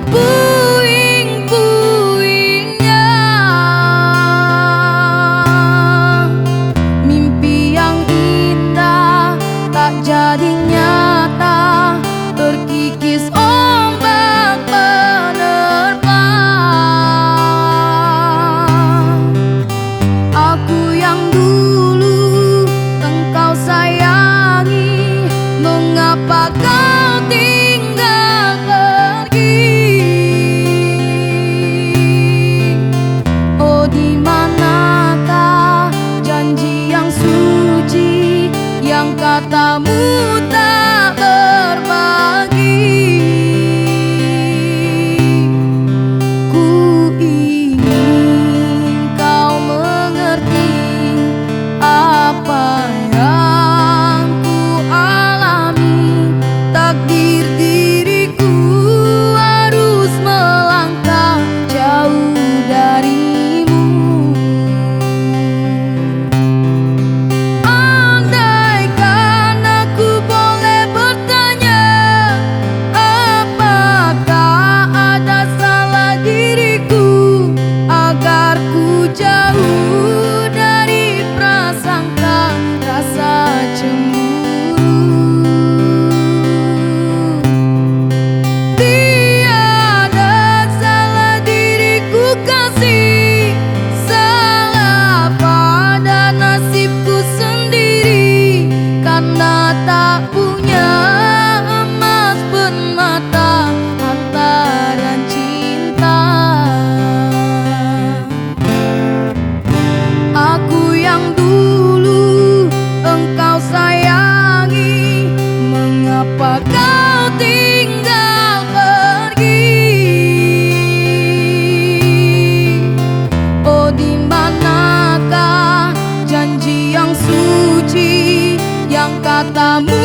Puing-puingnya. Mimpi yang indah tak jadi nyata Terkikis Kenapa kau tinggal pergi? Oh di manakah janji yang suci Yang katamu